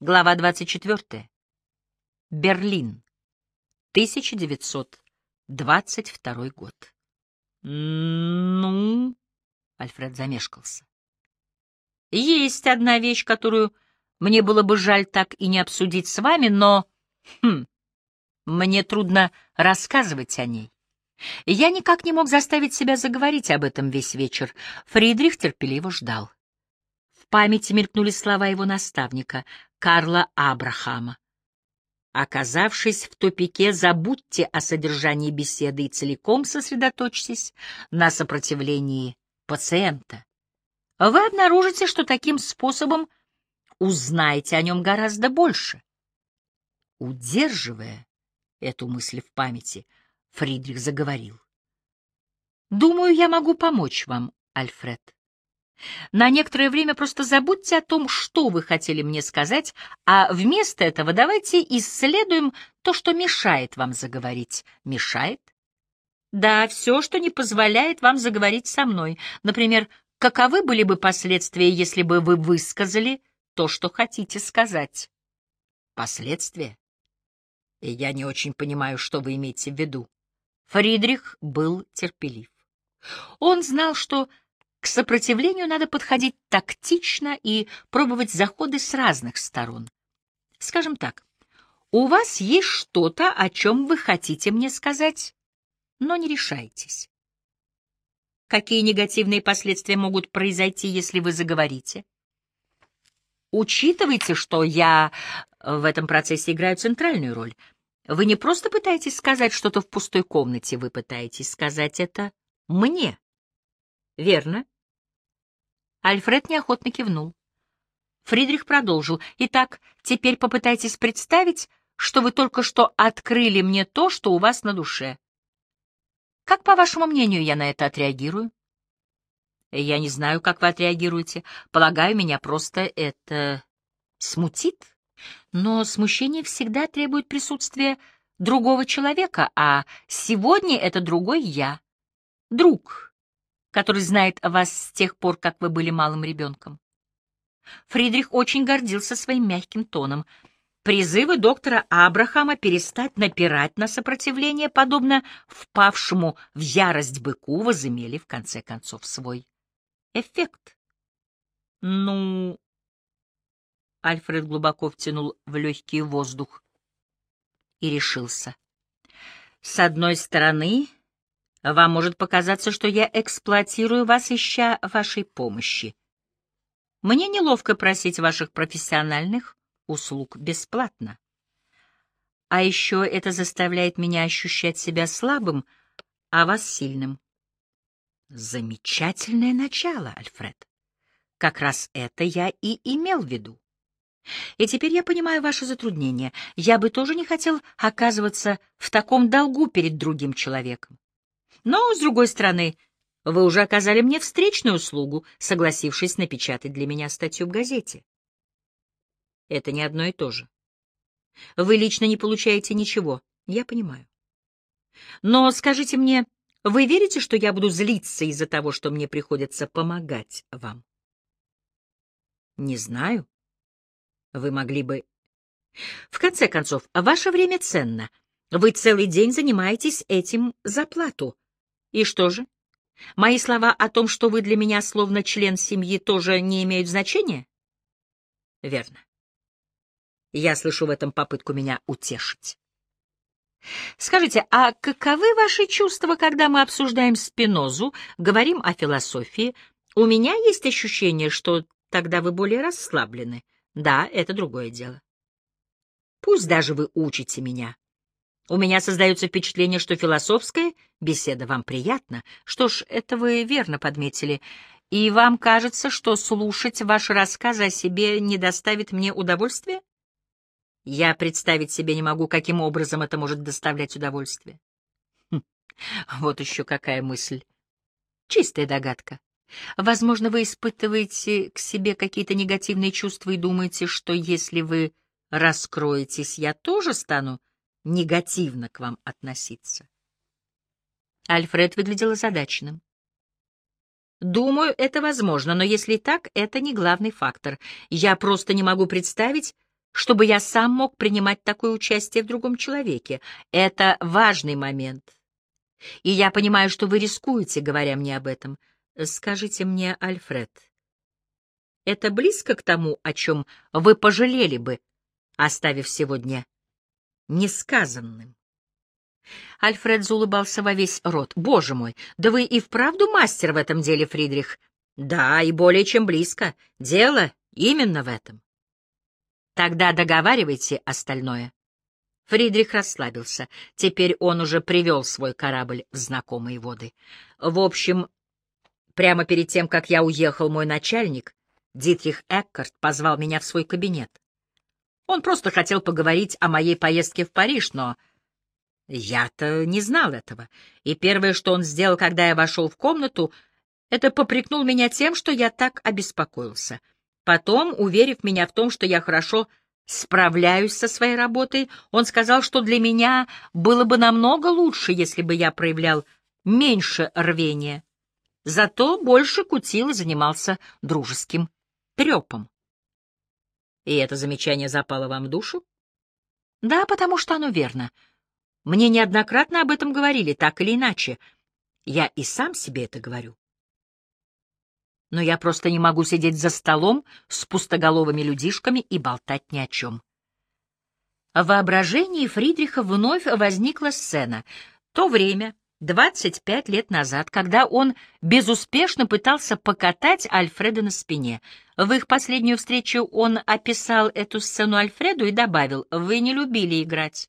Глава 24. Берлин. 1922 год. «Ну...» — Альфред замешкался. «Есть одна вещь, которую мне было бы жаль так и не обсудить с вами, но... Хм, мне трудно рассказывать о ней. Я никак не мог заставить себя заговорить об этом весь вечер. Фридрих терпеливо ждал. В памяти мелькнули слова его наставника, Карла Абрахама. Оказавшись в тупике, забудьте о содержании беседы и целиком сосредоточьтесь на сопротивлении пациента. Вы обнаружите, что таким способом узнаете о нем гораздо больше. Удерживая эту мысль в памяти, Фридрих заговорил. «Думаю, я могу помочь вам, Альфред. На некоторое время просто забудьте о том, что вы хотели мне сказать, а вместо этого давайте исследуем то, что мешает вам заговорить. Мешает? Да, все, что не позволяет вам заговорить со мной. Например, каковы были бы последствия, если бы вы высказали то, что хотите сказать? Последствия? Я не очень понимаю, что вы имеете в виду. Фридрих был терпелив. Он знал, что к сопротивлению надо подходить тактично и пробовать заходы с разных сторон. Скажем так, у вас есть что-то, о чем вы хотите мне сказать, но не решаетесь. Какие негативные последствия могут произойти, если вы заговорите? Учитывайте, что я в этом процессе играю центральную роль. Вы не просто пытаетесь сказать что-то в пустой комнате, вы пытаетесь сказать это мне. Верно? Альфред неохотно кивнул. Фридрих продолжил. Итак, теперь попытайтесь представить, что вы только что открыли мне то, что у вас на душе. Как, по вашему мнению, я на это отреагирую? Я не знаю, как вы отреагируете. Полагаю, меня просто это смутит. Но смущение всегда требует присутствия другого человека, а сегодня это другой я. Друг, который знает о вас с тех пор, как вы были малым ребенком. Фридрих очень гордился своим мягким тоном. Призывы доктора Абрахама перестать напирать на сопротивление, подобно впавшему в ярость быку, возымели в конце концов свой эффект. Ну, Альфред глубоко втянул в легкий воздух и решился. С одной стороны, вам может показаться, что я эксплуатирую вас, ища вашей помощи. Мне неловко просить ваших профессиональных услуг бесплатно. А еще это заставляет меня ощущать себя слабым, а вас сильным. Замечательное начало, Альфред. Как раз это я и имел в виду. И теперь я понимаю ваше затруднение. Я бы тоже не хотел оказываться в таком долгу перед другим человеком. Но, с другой стороны, вы уже оказали мне встречную услугу, согласившись напечатать для меня статью в газете. Это не одно и то же. Вы лично не получаете ничего, я понимаю. Но скажите мне, вы верите, что я буду злиться из-за того, что мне приходится помогать вам? Не знаю. Вы могли бы... В конце концов, ваше время ценно. Вы целый день занимаетесь этим за плату. И что же? Мои слова о том, что вы для меня словно член семьи, тоже не имеют значения? Верно. Я слышу в этом попытку меня утешить. Скажите, а каковы ваши чувства, когда мы обсуждаем Спинозу, говорим о философии? У меня есть ощущение, что тогда вы более расслаблены. Да, это другое дело. Пусть даже вы учите меня. У меня создается впечатление, что философская беседа вам приятна. Что ж, это вы верно подметили. И вам кажется, что слушать ваши рассказы о себе не доставит мне удовольствия? Я представить себе не могу, каким образом это может доставлять удовольствие. Хм, вот еще какая мысль. Чистая догадка. Возможно, вы испытываете к себе какие-то негативные чувства и думаете, что если вы раскроетесь, я тоже стану негативно к вам относиться. Альфред выглядел озадаченным. Думаю, это возможно, но если так, это не главный фактор. Я просто не могу представить, чтобы я сам мог принимать такое участие в другом человеке. Это важный момент. И я понимаю, что вы рискуете, говоря мне об этом. Скажите мне, Альфред, это близко к тому, о чем вы пожалели бы, оставив сегодня несказанным? Альфред заулыбался во весь рот. «Боже мой, да вы и вправду мастер в этом деле, Фридрих?» «Да, и более чем близко. Дело именно в этом». «Тогда договаривайте остальное». Фридрих расслабился. Теперь он уже привел свой корабль в знакомые воды. В общем, прямо перед тем, как я уехал, мой начальник, Дитрих Эккарт, позвал меня в свой кабинет. Он просто хотел поговорить о моей поездке в Париж, но я-то не знал этого. И первое, что он сделал, когда я вошел в комнату, это попрекнул меня тем, что я так обеспокоился. Потом, уверив меня в том, что я хорошо справляюсь со своей работой, он сказал, что для меня было бы намного лучше, если бы я проявлял меньше рвения. Зато больше кутил и занимался дружеским трепом. И это замечание запало вам в душу? Да, потому что оно верно. Мне неоднократно об этом говорили, так или иначе. Я и сам себе это говорю но я просто не могу сидеть за столом с пустоголовыми людишками и болтать ни о чем. В воображении Фридриха вновь возникла сцена. То время, 25 лет назад, когда он безуспешно пытался покатать Альфреда на спине. В их последнюю встречу он описал эту сцену Альфреду и добавил «Вы не любили играть».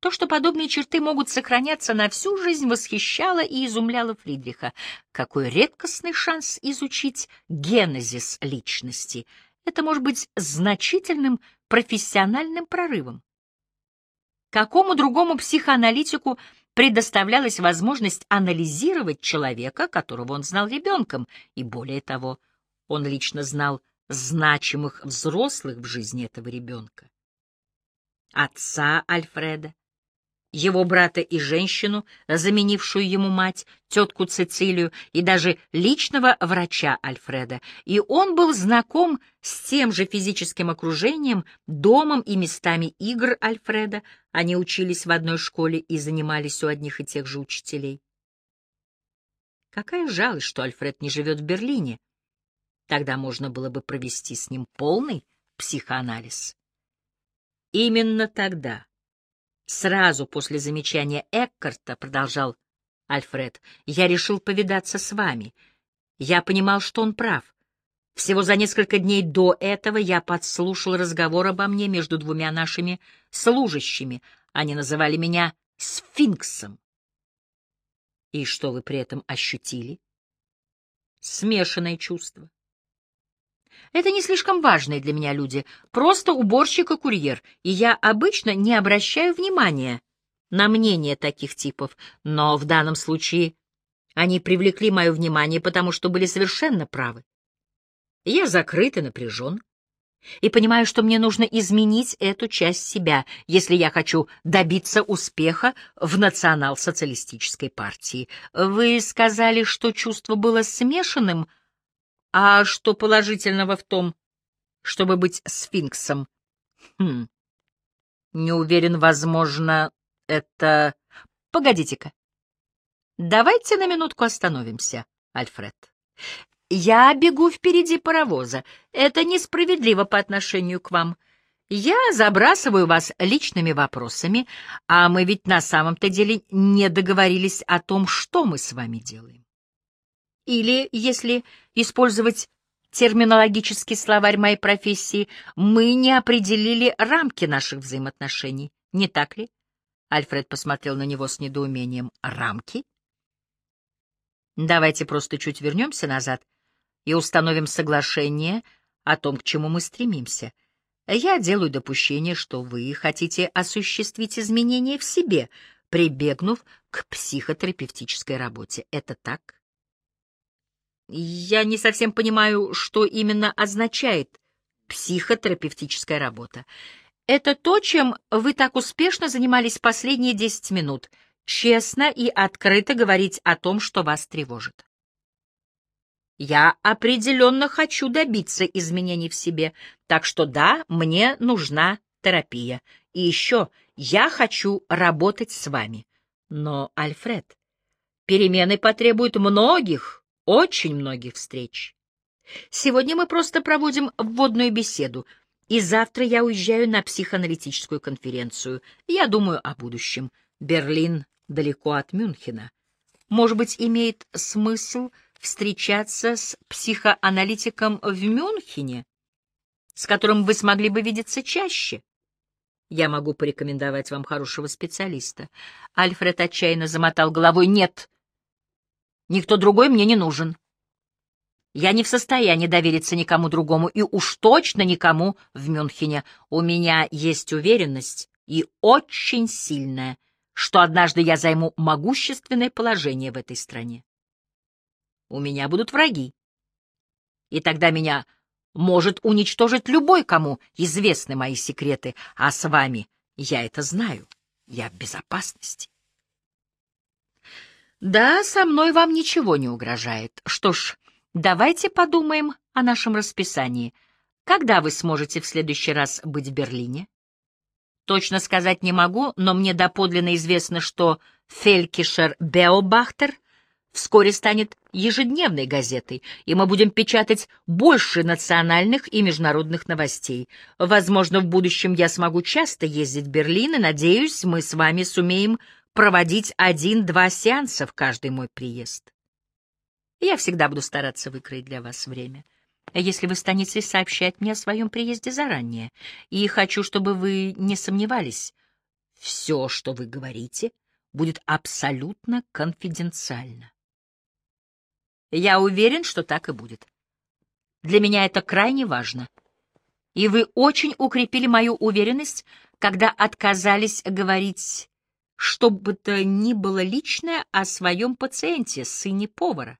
То, что подобные черты могут сохраняться на всю жизнь, восхищало и изумляло Фридриха. Какой редкостный шанс изучить генезис личности. Это может быть значительным профессиональным прорывом. Какому другому психоаналитику предоставлялась возможность анализировать человека, которого он знал ребенком, и более того, он лично знал значимых взрослых в жизни этого ребенка. Отца Альфреда, его брата и женщину, заменившую ему мать, тетку Цицилию и даже личного врача Альфреда, и он был знаком с тем же физическим окружением, домом и местами игр Альфреда, они учились в одной школе и занимались у одних и тех же учителей. Какая жалость, что Альфред не живет в Берлине. Тогда можно было бы провести с ним полный психоанализ. Именно тогда Сразу после замечания Эккарта, продолжал Альфред, я решил повидаться с вами. Я понимал, что он прав. Всего за несколько дней до этого я подслушал разговор обо мне между двумя нашими служащими. Они называли меня сфинксом. И что вы при этом ощутили? Смешанное чувство. Это не слишком важные для меня люди, просто уборщик и курьер, и я обычно не обращаю внимания на мнение таких типов, но в данном случае они привлекли мое внимание, потому что были совершенно правы. Я закрыт и напряжен, и понимаю, что мне нужно изменить эту часть себя, если я хочу добиться успеха в национал-социалистической партии. Вы сказали, что чувство было смешанным — а что положительного в том, чтобы быть сфинксом? Хм. Не уверен, возможно, это... Погодите-ка. Давайте на минутку остановимся, Альфред. Я бегу впереди паровоза. Это несправедливо по отношению к вам. Я забрасываю вас личными вопросами, а мы ведь на самом-то деле не договорились о том, что мы с вами делаем. Или, если использовать терминологический словарь моей профессии, мы не определили рамки наших взаимоотношений, не так ли? Альфред посмотрел на него с недоумением. Рамки? Давайте просто чуть вернемся назад и установим соглашение о том, к чему мы стремимся. Я делаю допущение, что вы хотите осуществить изменения в себе, прибегнув к психотерапевтической работе. Это так? Я не совсем понимаю, что именно означает психотерапевтическая работа. Это то, чем вы так успешно занимались последние десять минут. Честно и открыто говорить о том, что вас тревожит. Я определенно хочу добиться изменений в себе, так что да, мне нужна терапия. И еще я хочу работать с вами. Но, Альфред, перемены потребуют многих, очень многих встреч. Сегодня мы просто проводим вводную беседу, и завтра я уезжаю на психоаналитическую конференцию. Я думаю о будущем. Берлин далеко от Мюнхена. Может быть, имеет смысл встречаться с психоаналитиком в Мюнхене, с которым вы смогли бы видеться чаще? Я могу порекомендовать вам хорошего специалиста. Альфред отчаянно замотал головой. Нет, никто другой мне не нужен. Я не в состоянии довериться никому другому, и уж точно никому в Мюнхене. У меня есть уверенность, и очень сильная, что однажды я займу могущественное положение в этой стране. У меня будут враги. И тогда меня может уничтожить любой, кому известны мои секреты, а с вами я это знаю, я в безопасности. Да, со мной вам ничего не угрожает. Что ж, Давайте подумаем о нашем расписании. Когда вы сможете в следующий раз быть в Берлине? Точно сказать не могу, но мне доподлинно известно, что Фелькишер Беобахтер вскоре станет ежедневной газетой, и мы будем печатать больше национальных и международных новостей. Возможно, в будущем я смогу часто ездить в Берлин, и, надеюсь, мы с вами сумеем проводить один-два сеанса в каждый мой приезд. Я всегда буду стараться выкроить для вас время. Если вы станете сообщать мне о своем приезде заранее, и хочу, чтобы вы не сомневались, все, что вы говорите, будет абсолютно конфиденциально. Я уверен, что так и будет. Для меня это крайне важно. И вы очень укрепили мою уверенность, когда отказались говорить что бы то ни было личное о своем пациенте, сыне повара.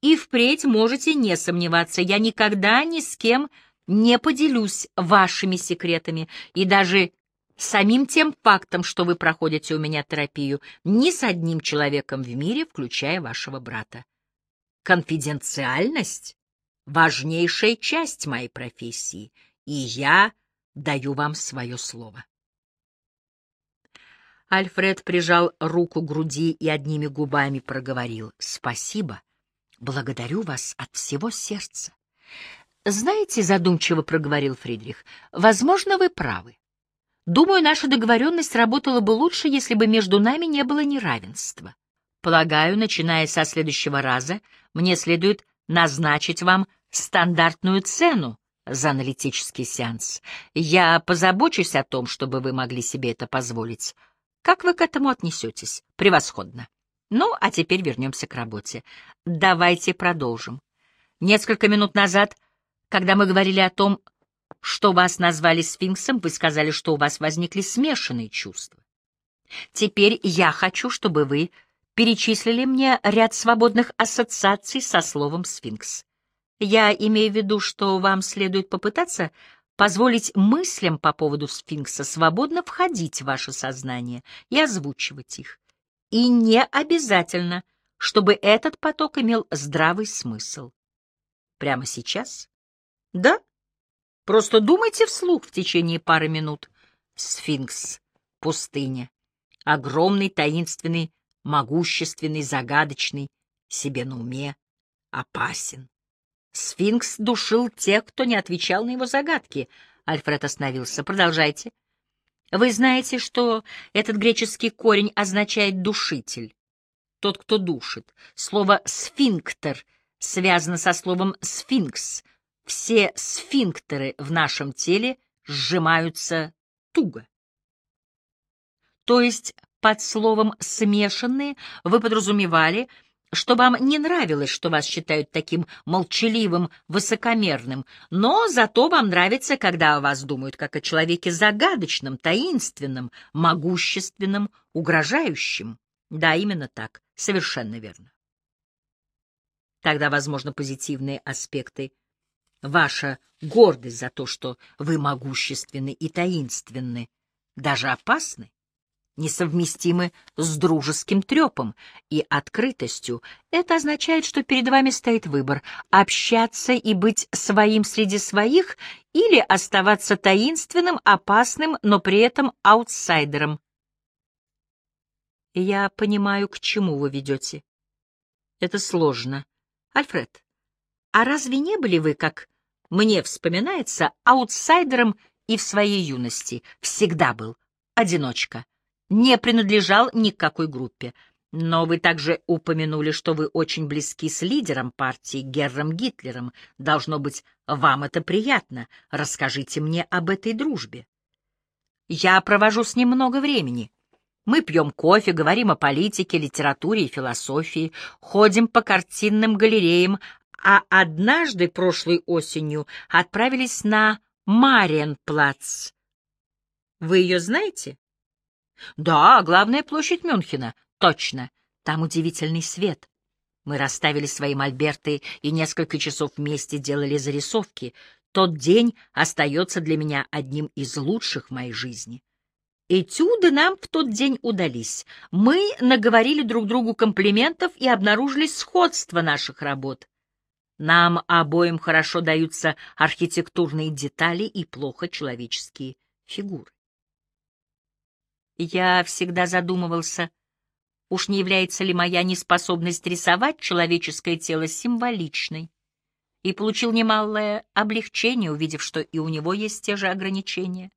И впредь можете не сомневаться, я никогда ни с кем не поделюсь вашими секретами, и даже самим тем фактом, что вы проходите у меня терапию, ни с одним человеком в мире, включая вашего брата. Конфиденциальность — важнейшая часть моей профессии, и я даю вам свое слово. Альфред прижал руку к груди и одними губами проговорил «Спасибо». Благодарю вас от всего сердца. Знаете, задумчиво проговорил Фридрих, возможно, вы правы. Думаю, наша договоренность работала бы лучше, если бы между нами не было неравенства. Полагаю, начиная со следующего раза, мне следует назначить вам стандартную цену за аналитический сеанс. Я позабочусь о том, чтобы вы могли себе это позволить. Как вы к этому отнесетесь? Превосходно. Ну, а теперь вернемся к работе. Давайте продолжим. Несколько минут назад, когда мы говорили о том, что вас назвали сфинксом, вы сказали, что у вас возникли смешанные чувства. Теперь я хочу, чтобы вы перечислили мне ряд свободных ассоциаций со словом «сфинкс». Я имею в виду, что вам следует попытаться позволить мыслям по поводу сфинкса свободно входить в ваше сознание и озвучивать их и не обязательно, чтобы этот поток имел здравый смысл. Прямо сейчас? Да. Просто думайте вслух в течение пары минут. Сфинкс, пустыня, огромный, таинственный, могущественный, загадочный, себе на уме, опасен. Сфинкс душил тех, кто не отвечал на его загадки. Альфред остановился. Продолжайте. Вы знаете, что этот греческий корень означает «душитель», тот, кто душит. Слово «сфинктер» связано со словом «сфинкс». Все сфинктеры в нашем теле сжимаются туго. То есть под словом «смешанные» вы подразумевали — что вам не нравилось, что вас считают таким молчаливым, высокомерным, но зато вам нравится, когда о вас думают как о человеке загадочном, таинственном, могущественном, угрожающем. Да, именно так, совершенно верно. Тогда, возможно, позитивные аспекты. Ваша гордость за то, что вы могущественны и таинственны, даже опасны. Несовместимы с дружеским трепом и открытостью. Это означает, что перед вами стоит выбор — общаться и быть своим среди своих или оставаться таинственным, опасным, но при этом аутсайдером. Я понимаю, к чему вы ведете. Это сложно. Альфред, а разве не были вы, как мне вспоминается, аутсайдером и в своей юности? Всегда был. Одиночка не принадлежал ни к какой группе. Но вы также упомянули, что вы очень близки с лидером партии Герром Гитлером. Должно быть, вам это приятно. Расскажите мне об этой дружбе. Я провожу с ним много времени. Мы пьем кофе, говорим о политике, литературе и философии, ходим по картинным галереям, а однажды прошлой осенью отправились на Мариенплац. Вы ее знаете? Да, главная площадь Мюнхена. Точно. Там удивительный свет. Мы расставили свои мольберты и несколько часов вместе делали зарисовки. Тот день остается для меня одним из лучших в моей жизни. Этюды нам в тот день удались. Мы наговорили друг другу комплиментов и обнаружили сходство наших работ. Нам обоим хорошо даются архитектурные детали и плохо человеческие фигуры. Я всегда задумывался, уж не является ли моя неспособность рисовать человеческое тело символичной, и получил немалое облегчение, увидев, что и у него есть те же ограничения.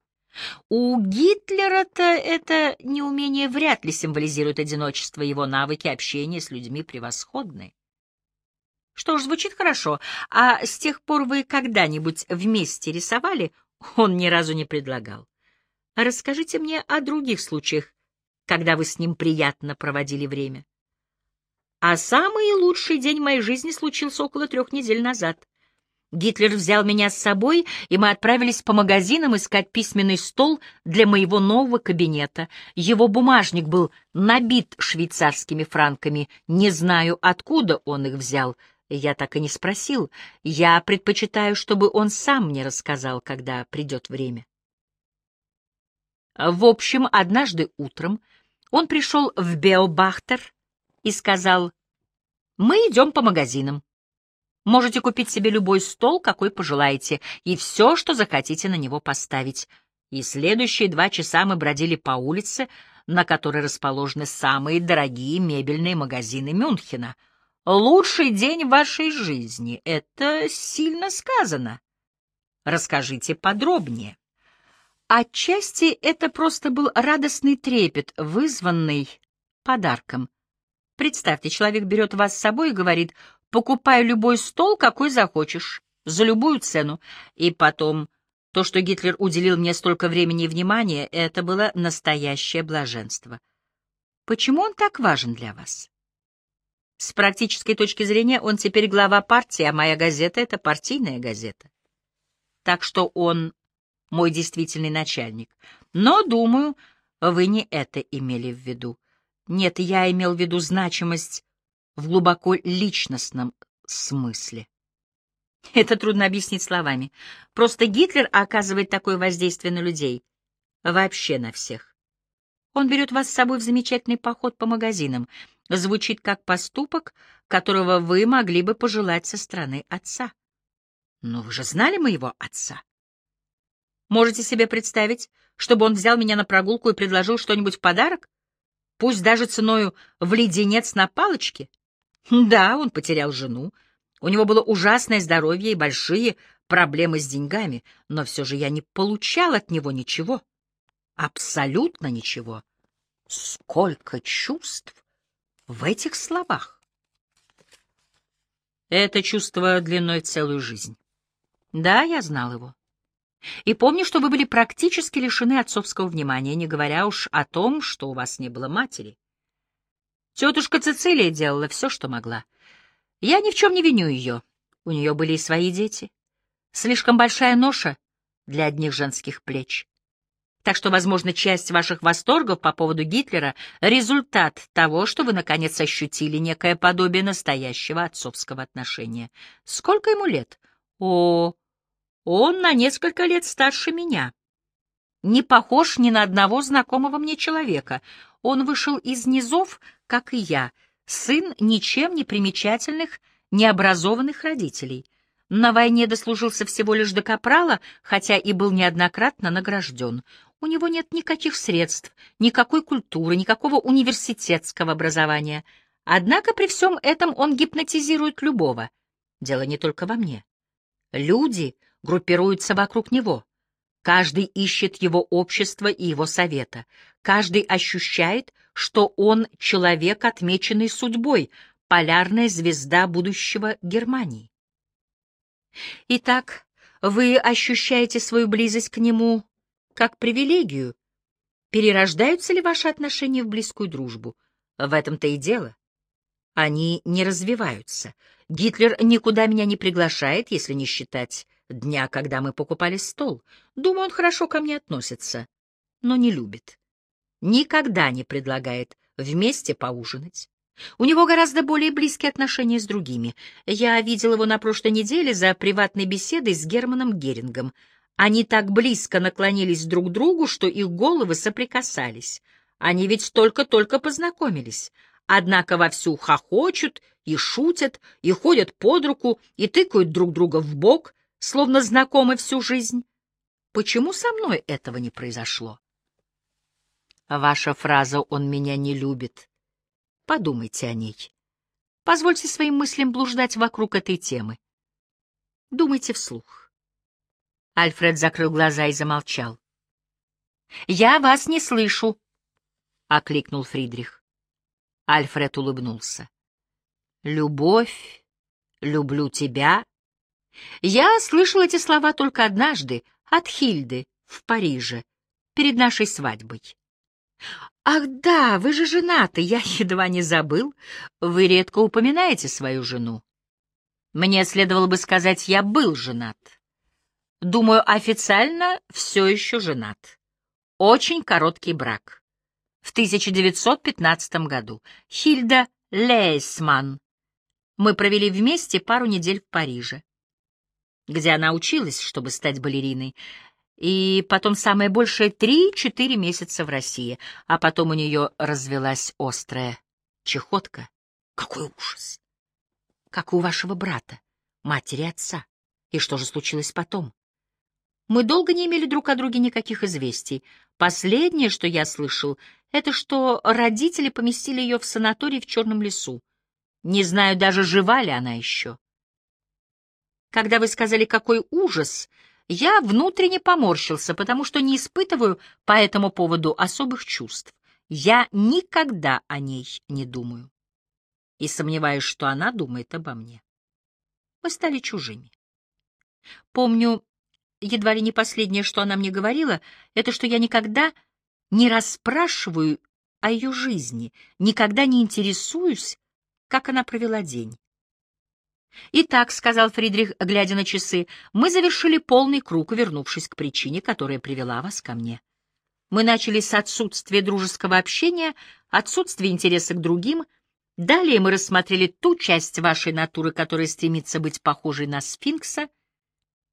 У Гитлера-то это неумение вряд ли символизирует одиночество, его навыки общения с людьми превосходны. Что ж, звучит хорошо. А с тех пор вы когда-нибудь вместе рисовали? Он ни разу не предлагал. Расскажите мне о других случаях, когда вы с ним приятно проводили время. А самый лучший день моей жизни случился около трех недель назад. Гитлер взял меня с собой, и мы отправились по магазинам искать письменный стол для моего нового кабинета. Его бумажник был набит швейцарскими франками. Не знаю, откуда он их взял. Я так и не спросил. Я предпочитаю, чтобы он сам мне рассказал, когда придет время. В общем, однажды утром он пришел в Беобахтер и сказал, «Мы идем по магазинам. Можете купить себе любой стол, какой пожелаете, и все, что захотите на него поставить. И следующие два часа мы бродили по улице, на которой расположены самые дорогие мебельные магазины Мюнхена. Лучший день вашей жизни — это сильно сказано. Расскажите подробнее. Отчасти это просто был радостный трепет, вызванный подарком. Представьте, человек берет вас с собой и говорит, покупай любой стол, какой захочешь, за любую цену. И потом, то, что Гитлер уделил мне столько времени и внимания, это было настоящее блаженство. Почему он так важен для вас? С практической точки зрения он теперь глава партии, а моя газета — это партийная газета. Так что он мой действительный начальник. Но, думаю, вы не это имели в виду. Нет, я имел в виду значимость в глубоко личностном смысле. Это трудно объяснить словами. Просто Гитлер оказывает такое воздействие на людей. Вообще на всех. Он берет вас с собой в замечательный поход по магазинам. Звучит как поступок, которого вы могли бы пожелать со стороны отца. Но вы же знали моего отца. Можете себе представить, чтобы он взял меня на прогулку и предложил что-нибудь в подарок? Пусть даже ценою в леденец на палочке? Да, он потерял жену. У него было ужасное здоровье и большие проблемы с деньгами, но все же я не получал от него ничего. Абсолютно ничего. Сколько чувств в этих словах! Это чувство длиной целую жизнь. Да, я знал его. И помню, что вы были практически лишены отцовского внимания, не говоря уж о том, что у вас не было матери. Тетушка Цицилия делала все, что могла. Я ни в чем не виню ее. У нее были и свои дети. Слишком большая ноша для одних женских плеч. Так что, возможно, часть ваших восторгов по поводу Гитлера — результат того, что вы, наконец, ощутили некое подобие настоящего отцовского отношения. Сколько ему лет? О, он на несколько лет старше меня. не похож ни на одного знакомого мне человека. Он вышел из низов, как и я, сын ничем не примечательных, необразованных родителей. На войне дослужился всего лишь до капрала, хотя и был неоднократно награжден. У него нет никаких средств, никакой культуры, никакого университетского образования. Однако при всем этом он гипнотизирует любого. Дело не только во мне. Люди группируются вокруг него. Каждый ищет его общество и его совета. Каждый ощущает, что он человек, отмеченный судьбой, полярная звезда будущего Германии. Итак, вы ощущаете свою близость к нему как привилегию. Перерождаются ли ваши отношения в близкую дружбу? В этом-то и дело. Они не развиваются. Гитлер никуда меня не приглашает, если не считать дня, когда мы покупали стол. Думаю, он хорошо ко мне относится, но не любит. Никогда не предлагает вместе поужинать. У него гораздо более близкие отношения с другими. Я видел его на прошлой неделе за приватной беседой с Германом Герингом. Они так близко наклонились друг к другу, что их головы соприкасались. Они ведь только-только познакомились. Однако вовсю хохочут и шутят, и ходят под руку, и тыкают друг друга в бок, словно знакомы всю жизнь. Почему со мной этого не произошло? Ваша фраза «он меня не любит» Подумайте о ней. Позвольте своим мыслям блуждать вокруг этой темы. Думайте вслух. Альфред закрыл глаза и замолчал. «Я вас не слышу», — окликнул Фридрих. Альфред улыбнулся. «Любовь, люблю тебя». Я слышал эти слова только однажды, от Хильды, в Париже, перед нашей свадьбой. «Ах да, вы же женаты, я едва не забыл. Вы редко упоминаете свою жену». Мне следовало бы сказать, я был женат. Думаю, официально все еще женат. Очень короткий брак. В 1915 году. Хильда Лейсман. Мы провели вместе пару недель в Париже, где она училась, чтобы стать балериной и потом самое большее три-четыре месяца в России, а потом у нее развелась острая чехотка. Какой ужас! Как у вашего брата, матери отца. И что же случилось потом? Мы долго не имели друг о друге никаких известий. Последнее, что я слышал, это что родители поместили ее в санаторий в Черном лесу. Не знаю даже, жива ли она еще. Когда вы сказали, какой ужас, я внутренне поморщился, потому что не испытываю по этому поводу особых чувств. Я никогда о ней не думаю. И сомневаюсь, что она думает обо мне. Мы стали чужими. Помню, едва ли не последнее, что она мне говорила, это что я никогда не расспрашиваю о ее жизни, никогда не интересуюсь, как она провела день. «Итак», — сказал Фридрих, глядя на часы, — «мы завершили полный круг, вернувшись к причине, которая привела вас ко мне. Мы начали с отсутствия дружеского общения, отсутствия интереса к другим. Далее мы рассмотрели ту часть вашей натуры, которая стремится быть похожей на сфинкса.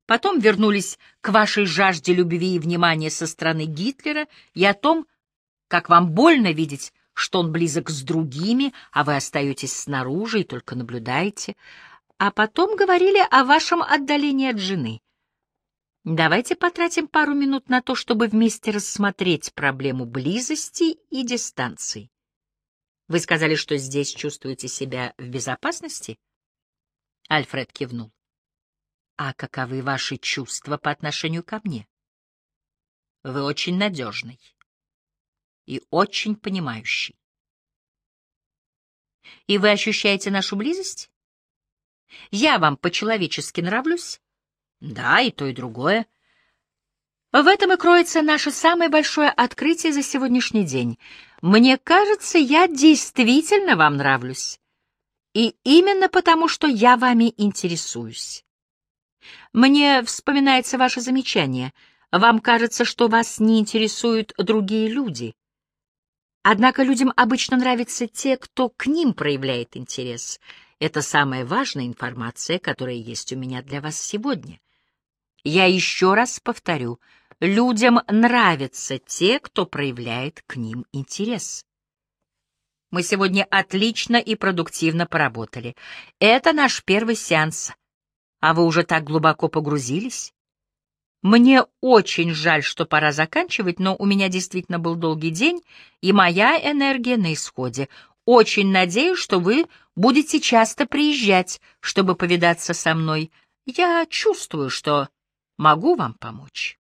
Потом вернулись к вашей жажде любви и внимания со стороны Гитлера и о том, как вам больно видеть, что он близок с другими, а вы остаетесь снаружи и только наблюдаете а потом говорили о вашем отдалении от жены. Давайте потратим пару минут на то, чтобы вместе рассмотреть проблему близости и дистанции. Вы сказали, что здесь чувствуете себя в безопасности? Альфред кивнул. А каковы ваши чувства по отношению ко мне? Вы очень надежный и очень понимающий. И вы ощущаете нашу близость? Я вам по-человечески нравлюсь? Да, и то, и другое. В этом и кроется наше самое большое открытие за сегодняшний день. Мне кажется, я действительно вам нравлюсь. И именно потому, что я вами интересуюсь. Мне вспоминается ваше замечание. Вам кажется, что вас не интересуют другие люди. Однако людям обычно нравятся те, кто к ним проявляет интерес — это самая важная информация, которая есть у меня для вас сегодня. Я еще раз повторю, Людям нравятся те, кто проявляет к ним интерес. Мы сегодня отлично и продуктивно поработали. Это наш первый сеанс. А вы уже так глубоко погрузились? Мне очень жаль, что пора заканчивать, но у меня действительно был долгий день, и моя энергия на исходе. Очень надеюсь, что вы будете часто приезжать, чтобы повидаться со мной. Я чувствую, что могу вам помочь.